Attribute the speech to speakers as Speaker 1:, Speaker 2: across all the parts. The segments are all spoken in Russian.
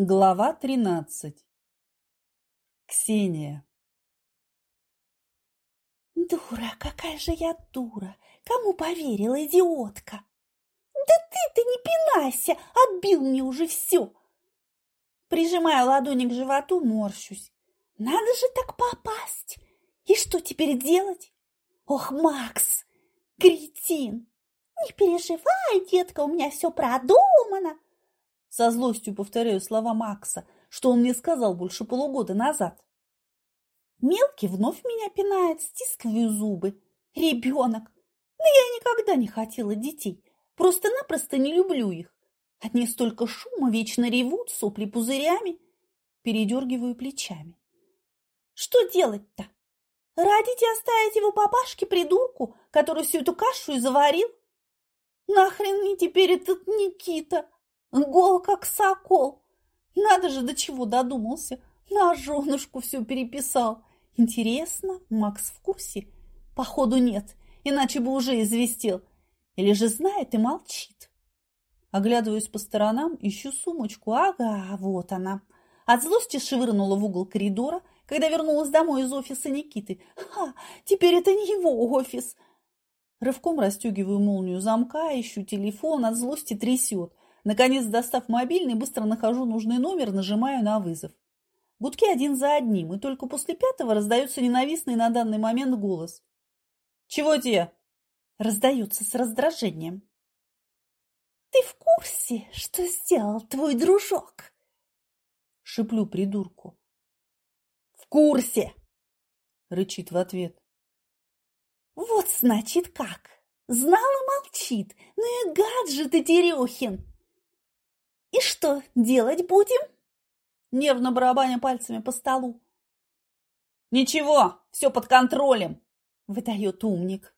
Speaker 1: Глава тринадцать. Ксения.
Speaker 2: Дура, какая же я дура! Кому поверила, идиотка? Да ты-то не пинайся, отбил мне уже все. Прижимая ладони к животу, морщусь. Надо же так попасть! И что теперь делать? Ох, Макс, кретин! Не переживай, детка, у меня все продумано.
Speaker 1: Со злостью повторяю слова Макса, что он мне сказал больше полугода назад.
Speaker 2: Мелкий вновь меня пинает, стискиваю зубы. Ребенок. Но я никогда не хотела детей. Просто-напросто не люблю их. От столько шума, вечно ревут, сопли пузырями. Передергиваю плечами. Что делать-то? Родить и оставить его папашке-придурку, который всю эту кашу и заварил? Нахрен мне теперь этот Никита? Гол, как сокол. Надо же, до чего додумался. На женушку все переписал. Интересно, Макс в курсе? Походу нет, иначе бы уже известил. Или же знает и молчит. Оглядываюсь по сторонам, ищу сумочку. Ага, вот она. От злости швырнула в угол коридора, когда вернулась домой из офиса Никиты. Ха, теперь это не его офис. Рывком расстегиваю молнию замка, ищу телефон, от злости трясет. Наконец, достав мобильный, быстро нахожу нужный номер, нажимаю на вызов. Гудки один за одним, и только после пятого раздается ненавистный на данный момент голос. «Чего тебе?» Раздается с раздражением. «Ты в курсе, что сделал твой дружок?» Шиплю придурку. «В курсе!» Рычит в ответ. «Вот значит как! Знал и молчит! Ну и гад же ты, Терехин!» «И что делать будем?» Нервно барабаня пальцами по столу.
Speaker 1: «Ничего, все под контролем», —
Speaker 2: выдает умник.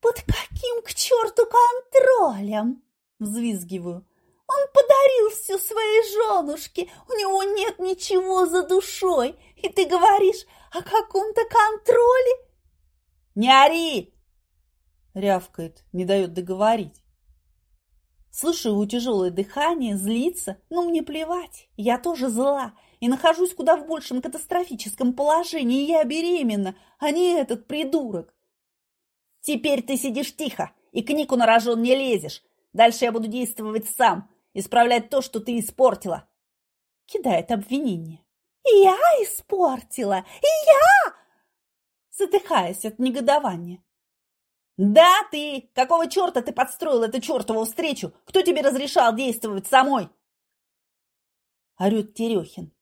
Speaker 2: «Под каким к черту контролем?» — взвизгиваю. «Он подарил все своей женушке, у него нет ничего за душой, и ты говоришь о каком-то контроле?»
Speaker 1: «Не ори!» — рявкает, не дает договорить.
Speaker 2: Слышу его тяжелое дыхание, злится, но мне плевать, я тоже зла и нахожусь куда в большем катастрофическом положении, я беременна, а не этот придурок.
Speaker 1: Теперь ты сидишь тихо и к Нику на рожон не лезешь. Дальше я буду действовать сам, исправлять то, что ты испортила.
Speaker 2: Кидает обвинение. Я испортила? Я? Задыхаясь от негодования.
Speaker 1: «Да, ты! Какого черта ты подстроил эту чертову встречу? Кто тебе разрешал действовать самой?»
Speaker 2: Орет Терехин.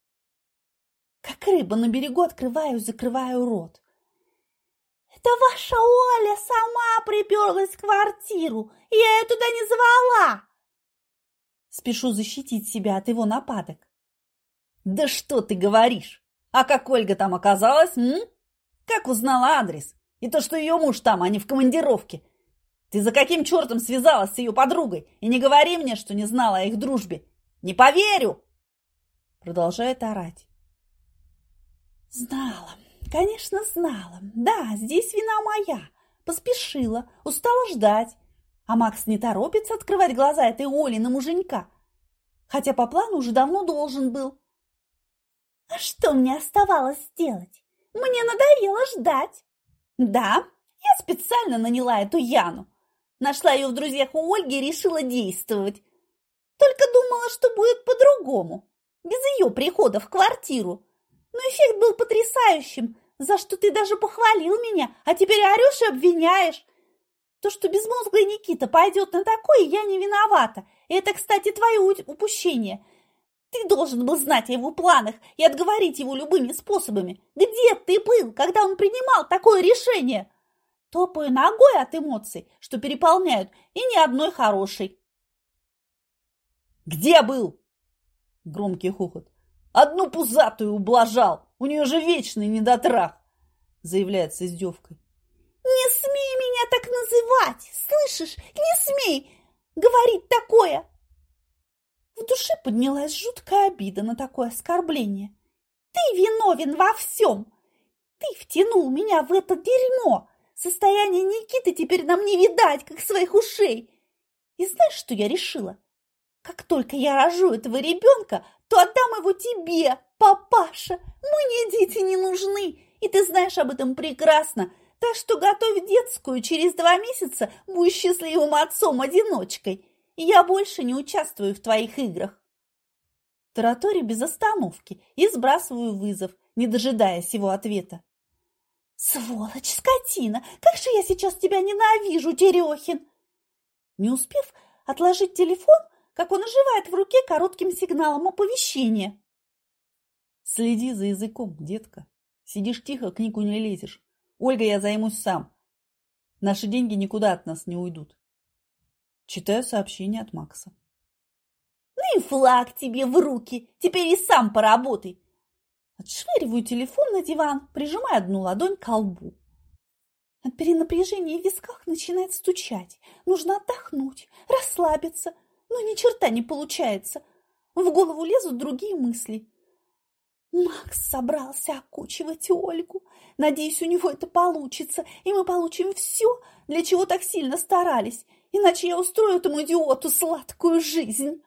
Speaker 2: Как рыба на берегу открываю, закрываю рот. «Это ваша Оля сама приперлась в квартиру, я ее туда не звала!» Спешу защитить себя от его нападок.
Speaker 1: «Да что ты говоришь? А как Ольга там оказалась, м? Как узнала адрес? И то, что ее муж там, а не в командировке. Ты за каким чертом связалась с ее подругой? И не говори мне, что не знала о их дружбе. Не поверю!» Продолжает орать.
Speaker 2: «Знала, конечно, знала. Да, здесь вина моя. Поспешила, устала ждать. А Макс не торопится открывать глаза этой Оли на муженька. Хотя по плану уже давно должен был. А что мне оставалось сделать? Мне надоело ждать. Да, я специально наняла эту Яну. Нашла ее в друзьях у Ольги и решила действовать. Только думала, что будет по-другому, без ее прихода в квартиру. Но эффект был потрясающим, за что ты даже похвалил меня, а теперь орешь и обвиняешь. То, что безмозглый Никита пойдет на такое, я не виновата. Это, кстати, твое упущение – ты должен был знать о его планах и отговорить его любыми способами. Где ты был, когда он принимал такое решение? Топаю ногой от эмоций, что переполняют, и ни одной хорошей.
Speaker 1: Где был? Громкий хохот. Одну пузатую ублажал. У нее же вечный недотрах, заявляет с издевкой.
Speaker 2: Не смей меня так называть, слышишь? Не смей говорить такое. В душе поднялась жуткая обида на такое оскорбление. Ты виновен во всем! Ты втянул меня в это дерьмо! Состояние Никиты теперь нам не видать, как своих ушей! И знаешь, что я решила? Как только я рожу этого ребенка, то отдам его тебе, папаша. Мне дети не нужны, и ты знаешь об этом прекрасно. Так что готовь детскую, через два месяца будешь счастливым отцом-одиночкой. Я больше не участвую в твоих играх. Таратори без остановки и сбрасываю вызов, не дожидаясь его ответа. «Сволочь, скотина! Как же я сейчас тебя ненавижу, Терехин!» Не успев отложить телефон, как он оживает в руке коротким сигналом оповещения.
Speaker 1: «Следи за языком, детка. Сидишь тихо, книгу не лезешь. Ольга, я займусь сам. Наши деньги никуда от нас не уйдут». Читаю сообщение от Макса.
Speaker 2: «Ну и флаг тебе в руки! Теперь и сам поработай!» Отшвыриваю телефон на диван, прижимая одну ладонь к колбу. От перенапряжения в висках начинает стучать. Нужно отдохнуть, расслабиться. Но ни черта не получается. В голову лезут другие мысли. Макс собрался окучивать Ольгу. Надеюсь, у него это получится, и мы получим все, для чего так сильно старались. Иначе я устрою этому идиоту сладкую жизнь.